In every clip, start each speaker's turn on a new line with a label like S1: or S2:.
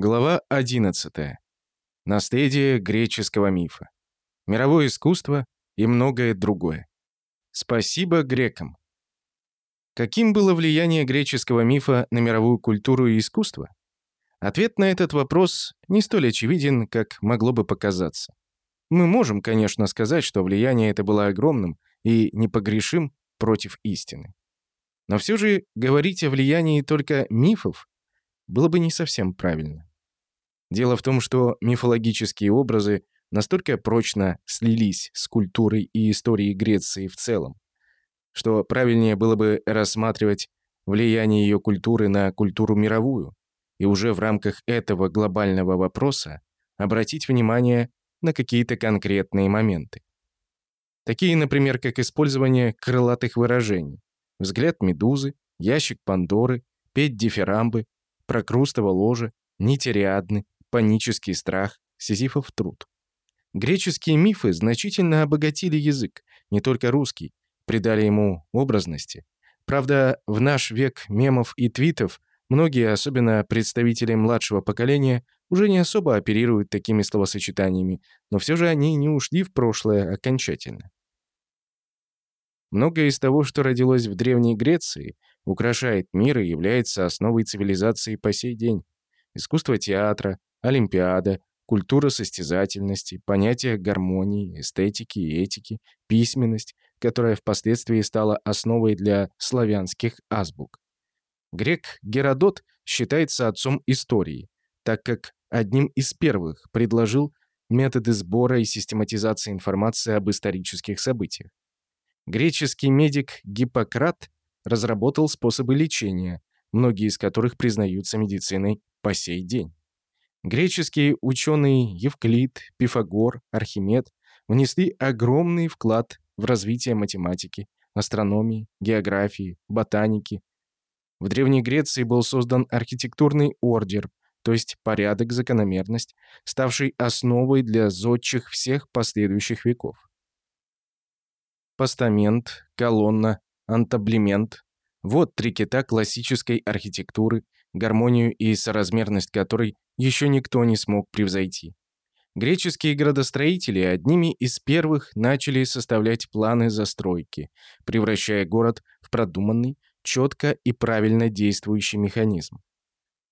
S1: Глава 11. Наследие греческого мифа. Мировое искусство и многое другое. Спасибо грекам. Каким было влияние греческого мифа на мировую культуру и искусство? Ответ на этот вопрос не столь очевиден, как могло бы показаться. Мы можем, конечно, сказать, что влияние это было огромным и непогрешим против истины. Но все же говорить о влиянии только мифов было бы не совсем правильно. Дело в том, что мифологические образы настолько прочно слились с культурой и историей Греции в целом, что правильнее было бы рассматривать влияние ее культуры на культуру мировую и уже в рамках этого глобального вопроса обратить внимание на какие-то конкретные моменты. Такие, например, как использование крылатых выражений, взгляд медузы, ящик Пандоры, петь дифирамбы, прокрустово ложе, нитериадны, панический страх, сизифов труд. Греческие мифы значительно обогатили язык, не только русский, придали ему образности. Правда, в наш век мемов и твитов многие, особенно представители младшего поколения, уже не особо оперируют такими словосочетаниями, но все же они не ушли в прошлое окончательно. Многое из того, что родилось в Древней Греции, украшает мир и является основой цивилизации по сей день. Искусство театра, Олимпиада, культура состязательности, понятие гармонии, эстетики и этики, письменность, которая впоследствии стала основой для славянских азбук. Грек Геродот считается отцом истории, так как одним из первых предложил методы сбора и систематизации информации об исторических событиях. Греческий медик Гиппократ разработал способы лечения, многие из которых признаются медициной по сей день. Греческие ученые Евклид, Пифагор, Архимед внесли огромный вклад в развитие математики, астрономии, географии, ботаники. В Древней Греции был создан архитектурный ордер, то есть порядок, закономерность, ставший основой для зодчих всех последующих веков. Постамент, колонна, антаблемент – вот три кита классической архитектуры, гармонию и соразмерность которой еще никто не смог превзойти. Греческие градостроители одними из первых начали составлять планы застройки, превращая город в продуманный, четко и правильно действующий механизм.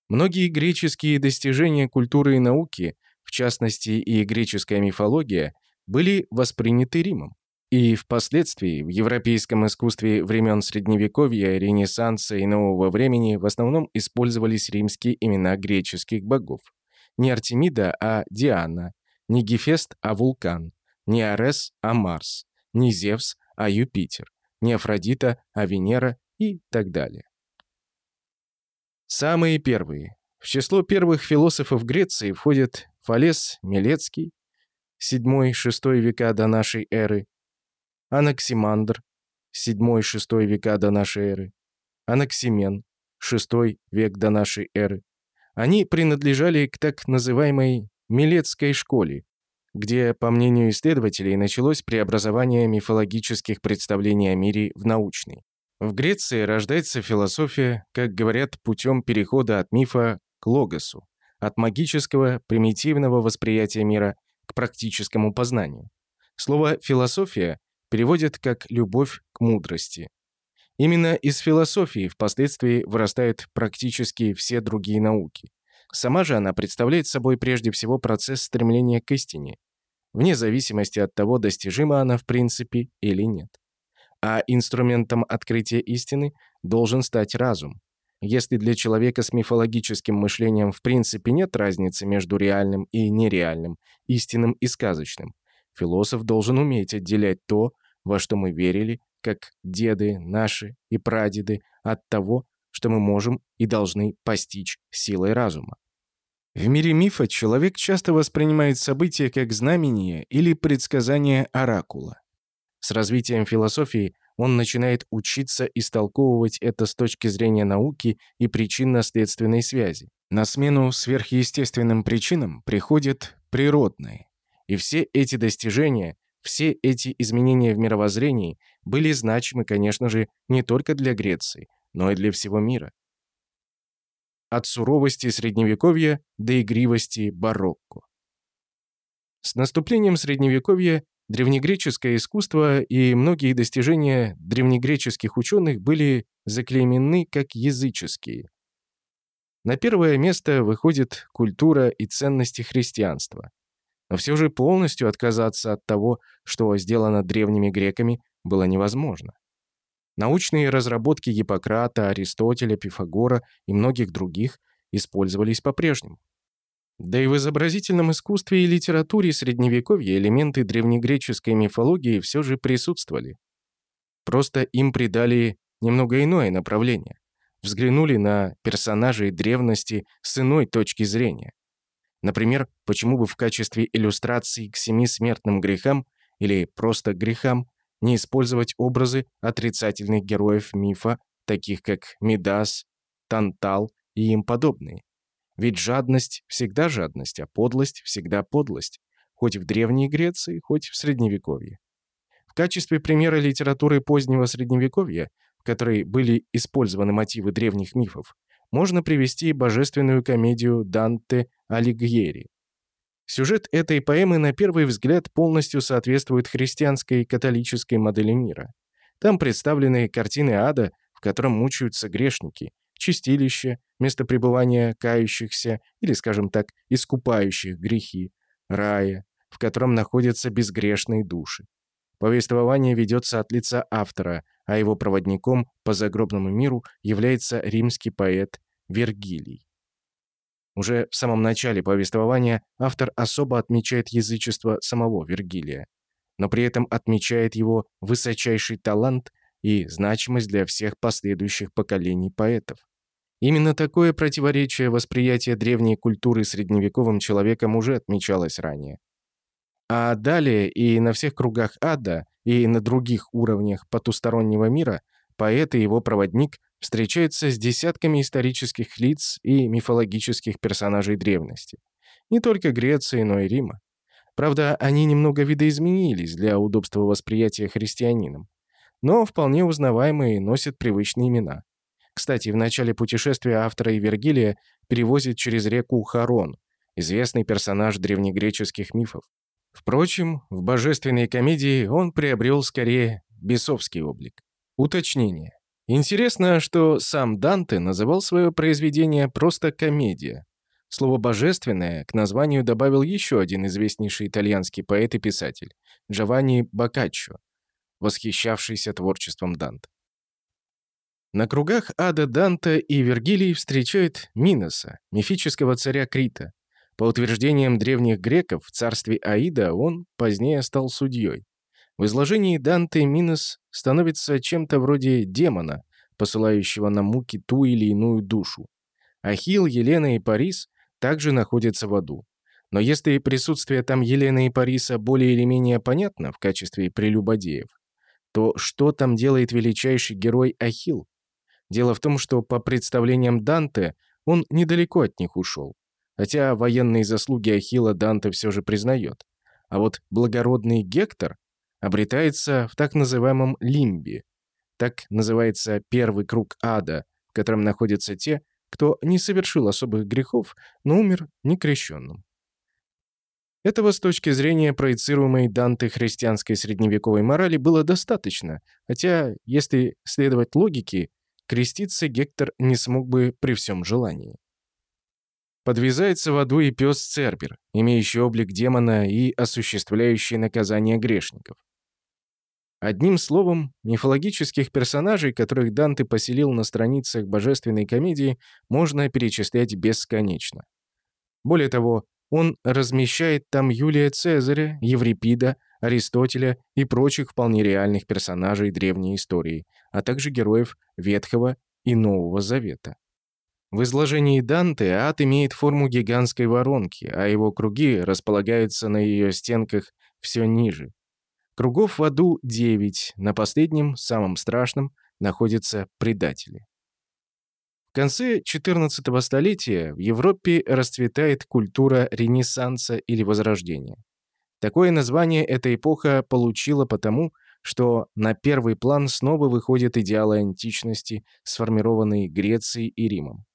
S1: Многие греческие достижения культуры и науки, в частности и греческая мифология, были восприняты Римом. И впоследствии в европейском искусстве времен Средневековья, Ренессанса и Нового времени в основном использовались римские имена греческих богов. Не Артемида, а Диана, не Гефест, а Вулкан, не Арес, а Марс, не Зевс, а Юпитер, не Афродита, а Венера и так далее. Самые первые. В число первых философов Греции входят Фалес Милецкий, 7-6 века до нашей эры, Анаксимандр, 7-6 века до нашей эры, Анаксимен, 6 век до нашей эры. Они принадлежали к так называемой Милетской школе, где, по мнению исследователей, началось преобразование мифологических представлений о мире в научный. В Греции рождается философия, как говорят, путем перехода от мифа к логосу, от магического, примитивного восприятия мира к практическому познанию. Слово «философия» переводят как «любовь к мудрости». Именно из философии впоследствии вырастают практически все другие науки. Сама же она представляет собой прежде всего процесс стремления к истине, вне зависимости от того, достижима она в принципе или нет. А инструментом открытия истины должен стать разум. Если для человека с мифологическим мышлением в принципе нет разницы между реальным и нереальным, истинным и сказочным, Философ должен уметь отделять то, во что мы верили, как деды наши и прадеды, от того, что мы можем и должны постичь силой разума. В мире мифа человек часто воспринимает события как знамение или предсказание оракула. С развитием философии он начинает учиться истолковывать это с точки зрения науки и причинно-следственной связи. На смену сверхъестественным причинам приходят природные. И все эти достижения, все эти изменения в мировоззрении были значимы, конечно же, не только для Греции, но и для всего мира. от суровости Средневековья до игривости барокко. С наступлением Средневековья древнегреческое искусство и многие достижения древнегреческих ученых были заклеймены как языческие. На первое место выходит культура и ценности христианства. Но все же полностью отказаться от того, что сделано древними греками, было невозможно. Научные разработки Гиппократа, Аристотеля, Пифагора и многих других использовались по-прежнему. Да и в изобразительном искусстве и литературе Средневековья элементы древнегреческой мифологии все же присутствовали. Просто им придали немного иное направление. Взглянули на персонажей древности с иной точки зрения. Например, почему бы в качестве иллюстрации к семи смертным грехам или просто грехам не использовать образы отрицательных героев мифа, таких как Мидас, Тантал и им подобные. Ведь жадность всегда жадность, а подлость всегда подлость, хоть в Древней Греции, хоть в Средневековье. В качестве примера литературы позднего Средневековья, в которой были использованы мотивы древних мифов, можно привести божественную комедию Данте Алигьери, Сюжет этой поэмы на первый взгляд полностью соответствует христианской и католической модели мира. Там представлены картины ада, в котором мучаются грешники, чистилище, место пребывания кающихся или, скажем так, искупающих грехи, рая, в котором находятся безгрешные души. Повествование ведется от лица автора, а его проводником по загробному миру является римский поэт Вергилий. Уже в самом начале повествования автор особо отмечает язычество самого Вергилия, но при этом отмечает его высочайший талант и значимость для всех последующих поколений поэтов. Именно такое противоречие восприятия древней культуры средневековым человеком уже отмечалось ранее. А далее и на всех кругах ада, и на других уровнях потустороннего мира поэт и его проводник встречается с десятками исторических лиц и мифологических персонажей древности. Не только Греции, но и Рима. Правда, они немного видоизменились для удобства восприятия христианином, но вполне узнаваемые носят привычные имена. Кстати, в начале путешествия автора и Вергилия перевозит через реку Харон, известный персонаж древнегреческих мифов. Впрочем, в божественной комедии он приобрел скорее бесовский облик. Уточнение. Интересно, что сам Данте называл свое произведение просто «комедия». Слово «божественное» к названию добавил еще один известнейший итальянский поэт и писатель – Джованни Боккаччо, восхищавшийся творчеством Данте. На кругах ада Данте и Вергилий встречают Миноса, мифического царя Крита. По утверждениям древних греков, в царстве Аида он позднее стал судьей. В изложении Данте Минос становится чем-то вроде демона, посылающего на муки ту или иную душу. Ахилл, Елена и Парис также находятся в аду. Но если присутствие там Елены и Париса более или менее понятно в качестве прелюбодеев, то что там делает величайший герой Ахилл? Дело в том, что по представлениям Данте он недалеко от них ушел. Хотя военные заслуги Ахилла Данте все же признает. А вот благородный Гектор обретается в так называемом лимбе. Так называется первый круг ада, в котором находятся те, кто не совершил особых грехов, но умер некрещенным. Этого с точки зрения проецируемой Данте христианской средневековой морали было достаточно, хотя, если следовать логике, креститься Гектор не смог бы при всем желании. Подвязается в аду и пес Цербер, имеющий облик демона и осуществляющий наказание грешников. Одним словом, мифологических персонажей, которых Данте поселил на страницах божественной комедии, можно перечислять бесконечно. Более того, он размещает там Юлия Цезаря, Еврипида, Аристотеля и прочих вполне реальных персонажей древней истории, а также героев Ветхого и Нового Завета. В изложении Данте ад имеет форму гигантской воронки, а его круги располагаются на ее стенках все ниже. Кругов в аду 9, на последнем, самом страшном, находятся предатели. В конце XIV столетия в Европе расцветает культура Ренессанса или Возрождения. Такое название эта эпоха получила потому, что на первый план снова выходят идеалы античности, сформированные Грецией и Римом.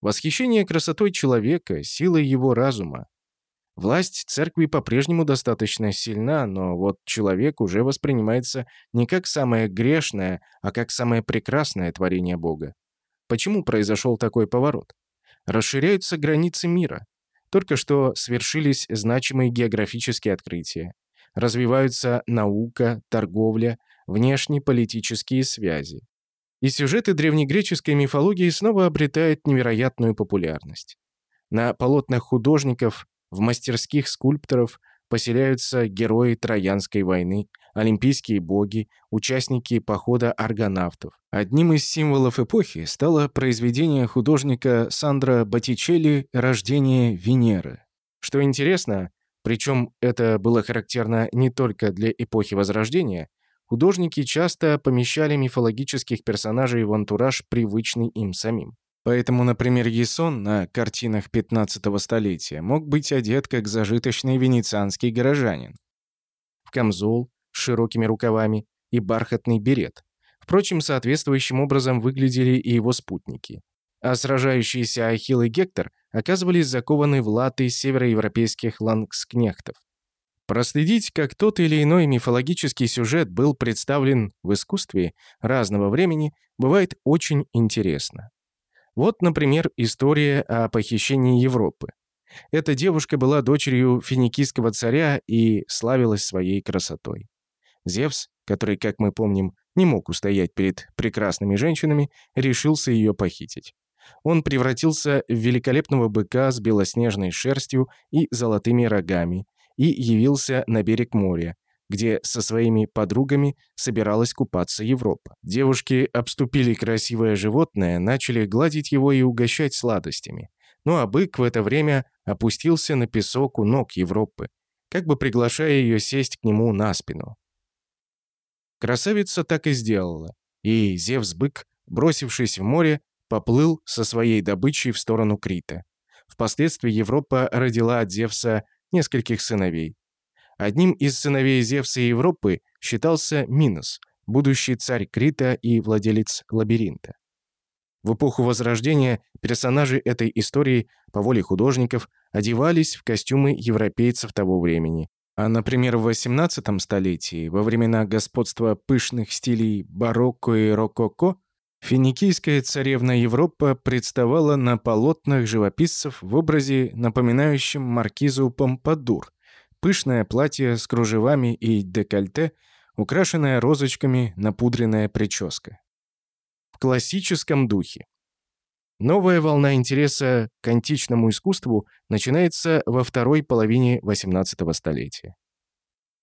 S1: Восхищение красотой человека, силой его разума. Власть церкви по-прежнему достаточно сильна, но вот человек уже воспринимается не как самое грешное, а как самое прекрасное творение Бога. Почему произошел такой поворот? Расширяются границы мира. Только что свершились значимые географические открытия. Развиваются наука, торговля, внешнеполитические связи. И сюжеты древнегреческой мифологии снова обретают невероятную популярность. На полотнах художников, в мастерских скульпторов поселяются герои Троянской войны, олимпийские боги, участники похода аргонавтов. Одним из символов эпохи стало произведение художника Сандро Боттичелли «Рождение Венеры». Что интересно, причем это было характерно не только для эпохи Возрождения, художники часто помещали мифологических персонажей в антураж, привычный им самим. Поэтому, например, Ясон на картинах 15 столетия мог быть одет как зажиточный венецианский горожанин. В камзол с широкими рукавами и бархатный берет. Впрочем, соответствующим образом выглядели и его спутники. А сражающиеся Ахилл и Гектор оказывались закованы в латы североевропейских лангскнехтов. Проследить, как тот или иной мифологический сюжет был представлен в искусстве разного времени, бывает очень интересно. Вот, например, история о похищении Европы. Эта девушка была дочерью финикийского царя и славилась своей красотой. Зевс, который, как мы помним, не мог устоять перед прекрасными женщинами, решился ее похитить. Он превратился в великолепного быка с белоснежной шерстью и золотыми рогами и явился на берег моря, где со своими подругами собиралась купаться Европа. Девушки обступили красивое животное, начали гладить его и угощать сладостями. Ну а бык в это время опустился на песок у ног Европы, как бы приглашая ее сесть к нему на спину. Красавица так и сделала, и Зевс-бык, бросившись в море, поплыл со своей добычей в сторону Крита. Впоследствии Европа родила от Зевса нескольких сыновей. Одним из сыновей Зевса и Европы считался Минос, будущий царь Крита и владелец лабиринта. В эпоху Возрождения персонажи этой истории по воле художников одевались в костюмы европейцев того времени. А, например, в XVIII столетии, во времена господства пышных стилей барокко и рококо, финикийская царевна Европа представала на полотнах живописцев в образе, напоминающем маркизу Помпадур. Пышное платье с кружевами и декольте, украшенная розочками напудренная прическа в классическом духе. Новая волна интереса к античному искусству начинается во второй половине XVIII столетия.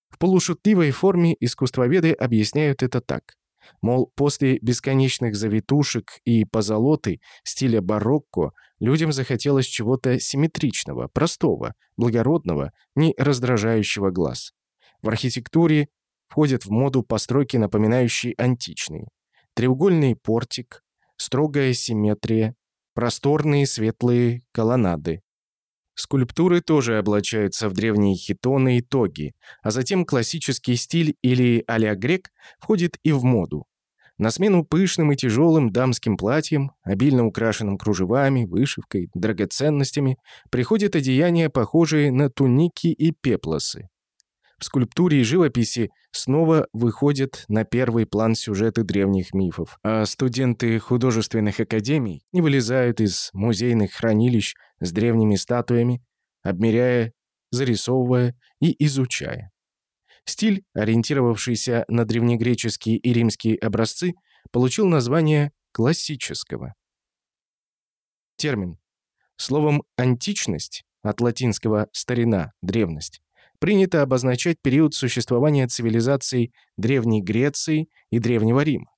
S1: В полушутливой форме искусствоведы объясняют это так. Мол, после бесконечных завитушек и позолоты стиля барокко людям захотелось чего-то симметричного, простого, благородного, не раздражающего глаз. В архитектуре входят в моду постройки, напоминающие античные треугольный портик, строгая симметрия, просторные светлые колоннады. Скульптуры тоже облачаются в древние хитоны и тоги, а затем классический стиль или а-ля грек входит и в моду. На смену пышным и тяжелым дамским платьям, обильно украшенным кружевами, вышивкой, драгоценностями, приходят одеяния, похожие на туники и пеплосы. В скульптуре и живописи снова выходят на первый план сюжеты древних мифов, а студенты художественных академий не вылезают из музейных хранилищ с древними статуями, обмеряя, зарисовывая и изучая. Стиль, ориентировавшийся на древнегреческие и римские образцы, получил название классического. Термин. Словом «античность» от латинского «старина», «древность» принято обозначать период существования цивилизаций Древней Греции и Древнего Рима.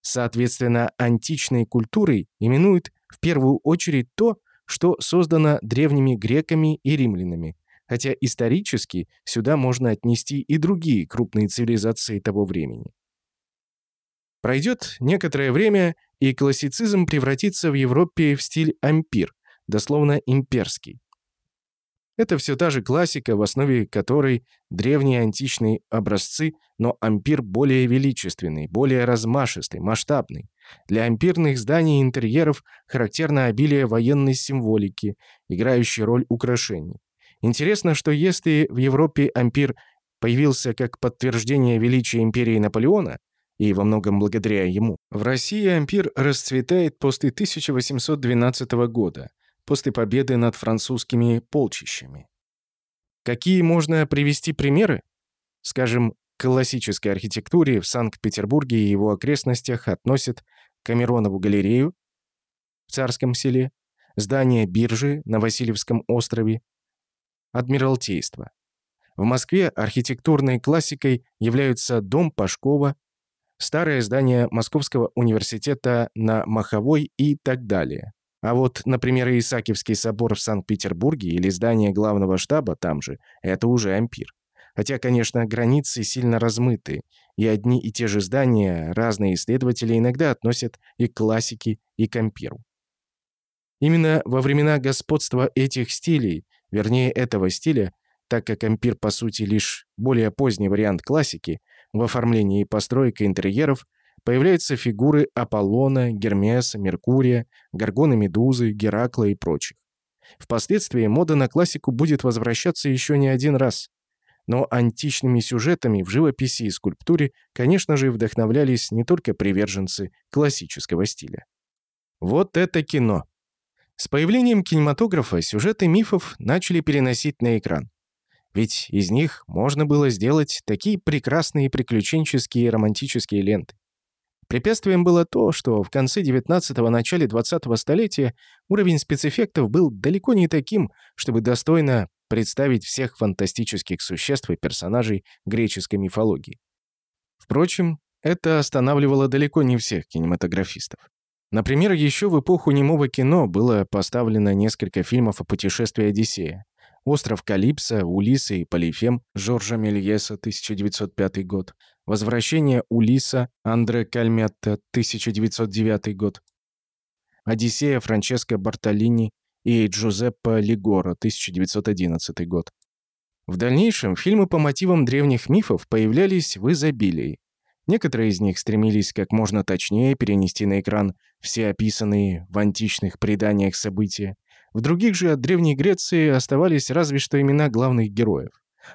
S1: Соответственно, античной культурой именуют в первую очередь то, что создано древними греками и римлянами, хотя исторически сюда можно отнести и другие крупные цивилизации того времени. Пройдет некоторое время, и классицизм превратится в Европе в стиль ампир, дословно имперский. Это все та же классика, в основе которой древние античные образцы, но ампир более величественный, более размашистый, масштабный. Для ампирных зданий и интерьеров характерно обилие военной символики, играющей роль украшений. Интересно, что если в Европе ампир появился как подтверждение величия империи Наполеона, и во многом благодаря ему, в России ампир расцветает после 1812 года, после победы над французскими полчищами. Какие можно привести примеры? Скажем, к классической архитектуре в Санкт-Петербурге и его окрестностях относят Камеронову галерею в Царском селе, здание биржи на Васильевском острове, Адмиралтейство. В Москве архитектурной классикой являются дом Пашкова, старое здание Московского университета на Маховой и так далее. А вот, например, Исаакиевский собор в Санкт-Петербурге или здание главного штаба там же – это уже ампир. Хотя, конечно, границы сильно размыты, и одни и те же здания разные исследователи иногда относят и к классике, и к ампиру. Именно во времена господства этих стилей, вернее этого стиля, так как ампир по сути лишь более поздний вариант классики, в оформлении и постройке интерьеров появляются фигуры Аполлона, Гермеса, Меркурия, Горгоны Медузы, Геракла и прочих. Впоследствии мода на классику будет возвращаться еще не один раз. Но античными сюжетами в живописи и скульптуре, конечно же, вдохновлялись не только приверженцы классического стиля. Вот это кино! С появлением кинематографа сюжеты мифов начали переносить на экран. Ведь из них можно было сделать такие прекрасные приключенческие и романтические ленты. Препятствием было то, что в конце 19-го, начале 20-го столетия уровень спецэффектов был далеко не таким, чтобы достойно представить всех фантастических существ и персонажей греческой мифологии. Впрочем, это останавливало далеко не всех кинематографистов. Например, еще в эпоху немого кино было поставлено несколько фильмов о путешествии Одиссея. «Остров Калипсо», «Улисса» и «Полифем» Жоржа Мельеса, 1905 год, «Возвращение Улиса» Андре Кальметта, 1909 год, «Одиссея» Франческо Бартолини и Джузеппе Лигоро, 1911 год. В дальнейшем фильмы по мотивам древних мифов появлялись в изобилии. Некоторые из них стремились как можно точнее перенести на экран все описанные в античных преданиях события. В других же от Древней Греции оставались разве что имена главных героев.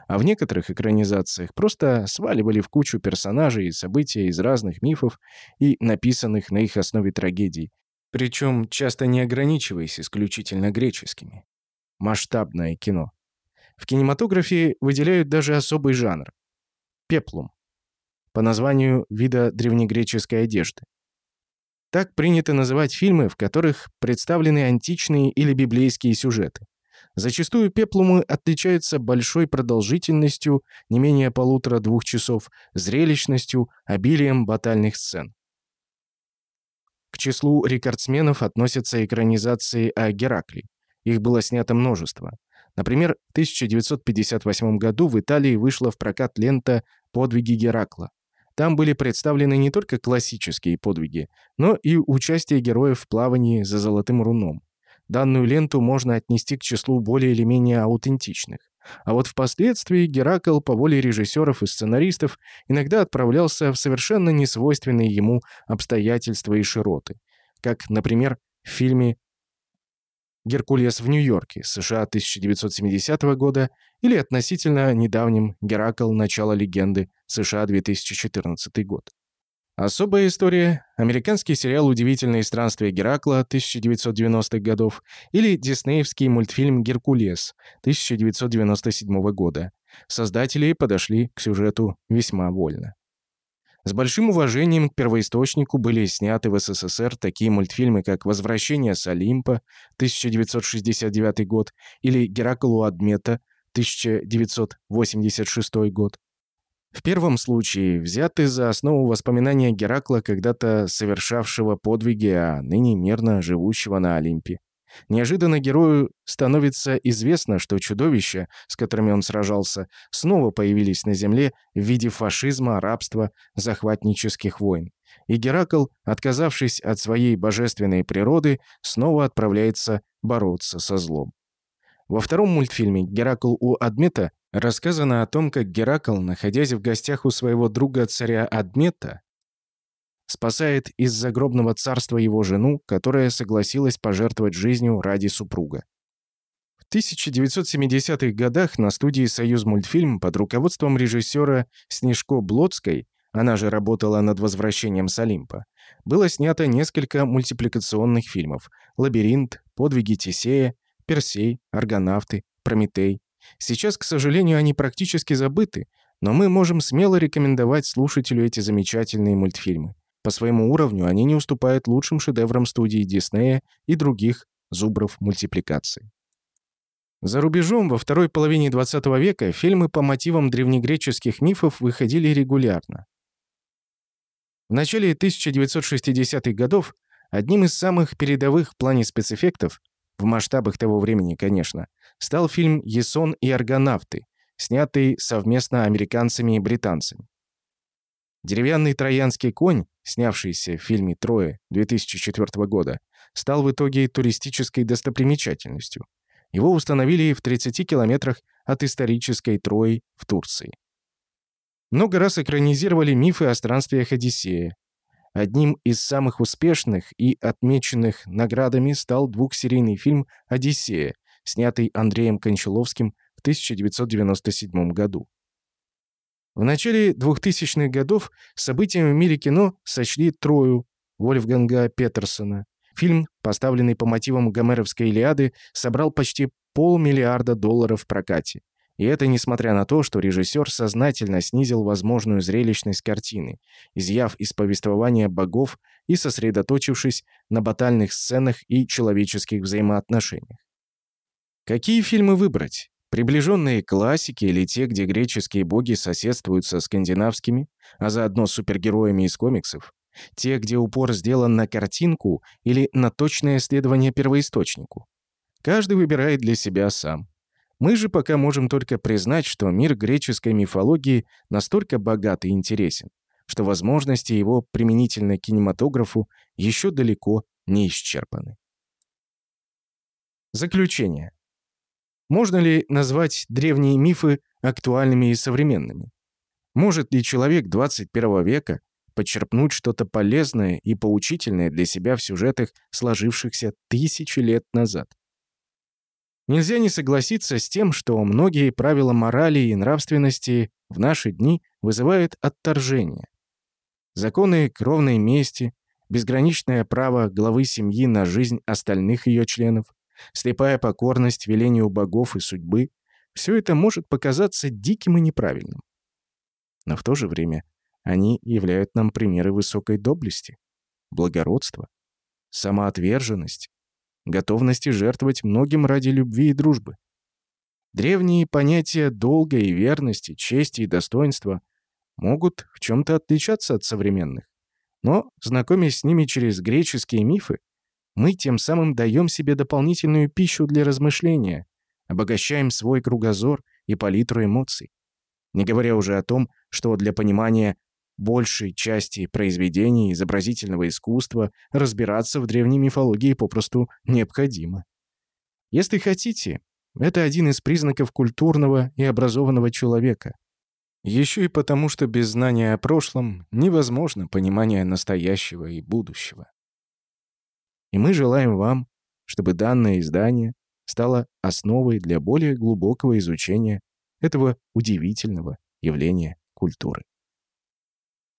S1: А в некоторых экранизациях просто сваливали в кучу персонажей и события из разных мифов и написанных на их основе трагедий, причем часто не ограничиваясь исключительно греческими. Масштабное кино. В кинематографе выделяют даже особый жанр – пеплум, по названию вида древнегреческой одежды. Так принято называть фильмы, в которых представлены античные или библейские сюжеты. Зачастую пеплумы отличаются большой продолжительностью, не менее полутора-двух часов, зрелищностью, обилием батальных сцен. К числу рекордсменов относятся экранизации о Геракле. Их было снято множество. Например, в 1958 году в Италии вышла в прокат лента «Подвиги Геракла». Там были представлены не только классические подвиги, но и участие героев в плавании за золотым руном. Данную ленту можно отнести к числу более или менее аутентичных. А вот впоследствии Геракл по воле режиссеров и сценаристов иногда отправлялся в совершенно несвойственные ему обстоятельства и широты, как, например, в фильме «Геркулес в Нью-Йорке» США 1970 года или относительно недавнем «Геракл. Начало легенды» США 2014 год. Особая история – американский сериал «Удивительные странствия Геракла» 1990-х годов или диснеевский мультфильм «Геркулес» 1997 года. Создатели подошли к сюжету весьма вольно. С большим уважением к первоисточнику были сняты в СССР такие мультфильмы, как «Возвращение с Олимпа» 1969 год или «Геракл у Адмета» 1986 год. В первом случае взяты за основу воспоминания Геракла, когда-то совершавшего подвиги, а ныне мирно живущего на Олимпе. Неожиданно герою становится известно, что чудовища, с которыми он сражался, снова появились на Земле в виде фашизма, рабства, захватнических войн. И Геракл, отказавшись от своей божественной природы, снова отправляется бороться со злом. Во втором мультфильме «Геракл у Адмета» рассказано о том, как Геракл, находясь в гостях у своего друга царя Адмета, спасает из загробного царства его жену, которая согласилась пожертвовать жизнью ради супруга. В 1970-х годах на студии «Союз мультфильм» под руководством режиссера Снежко Блодской, она же работала над «Возвращением с Олимпа», было снято несколько мультипликационных фильмов «Лабиринт», «Подвиги Тесея», «Персей», «Аргонавты», «Прометей». Сейчас, к сожалению, они практически забыты, но мы можем смело рекомендовать слушателю эти замечательные мультфильмы. По своему уровню они не уступают лучшим шедеврам студии Диснея и других зубров мультипликации. За рубежом во второй половине XX века фильмы по мотивам древнегреческих мифов выходили регулярно. В начале 1960-х годов одним из самых передовых в плане спецэффектов, в масштабах того времени, конечно, стал фильм «Ясон и аргонавты», снятый совместно американцами и британцами. Деревянный троянский конь, снявшийся в фильме «Трое» 2004 года, стал в итоге туристической достопримечательностью. Его установили в 30 километрах от исторической Трои в Турции. Много раз экранизировали мифы о странствиях Одиссея. Одним из самых успешных и отмеченных наградами стал двухсерийный фильм «Одиссея», снятый Андреем Кончаловским в 1997 году. В начале 2000-х годов событием в мире кино сочли «Трою» Вольфганга Петерсона. Фильм, поставленный по мотивам гомеровской «Илиады», собрал почти полмиллиарда долларов в прокате. И это несмотря на то, что режиссер сознательно снизил возможную зрелищность картины, изъяв из повествования богов и сосредоточившись на батальных сценах и человеческих взаимоотношениях. Какие фильмы выбрать? Приближенные к классике или те, где греческие боги соседствуют со скандинавскими, а заодно с супергероями из комиксов? Те, где упор сделан на картинку или на точное следование первоисточнику? Каждый выбирает для себя сам. Мы же пока можем только признать, что мир греческой мифологии настолько богат и интересен, что возможности его применительно к кинематографу еще далеко не исчерпаны. Заключение. Можно ли назвать древние мифы актуальными и современными? Может ли человек 21 века подчерпнуть что-то полезное и поучительное для себя в сюжетах, сложившихся тысячи лет назад? Нельзя не согласиться с тем, что многие правила морали и нравственности в наши дни вызывают отторжение. Законы кровной мести, безграничное право главы семьи на жизнь остальных ее членов, слепая покорность велению богов и судьбы — все это может показаться диким и неправильным. Но в то же время они являют нам примеры высокой доблести, благородства, самоотверженности, готовности жертвовать многим ради любви и дружбы. Древние понятия долга и верности, чести и достоинства могут в чем-то отличаться от современных. Но, знакомясь с ними через греческие мифы, мы тем самым даем себе дополнительную пищу для размышления, обогащаем свой кругозор и палитру эмоций. Не говоря уже о том, что для понимания большей части произведений изобразительного искусства разбираться в древней мифологии попросту необходимо. Если хотите, это один из признаков культурного и образованного человека. Еще и потому, что без знания о прошлом невозможно понимание настоящего и будущего. И мы желаем вам, чтобы данное издание стало основой для более глубокого изучения этого удивительного явления культуры.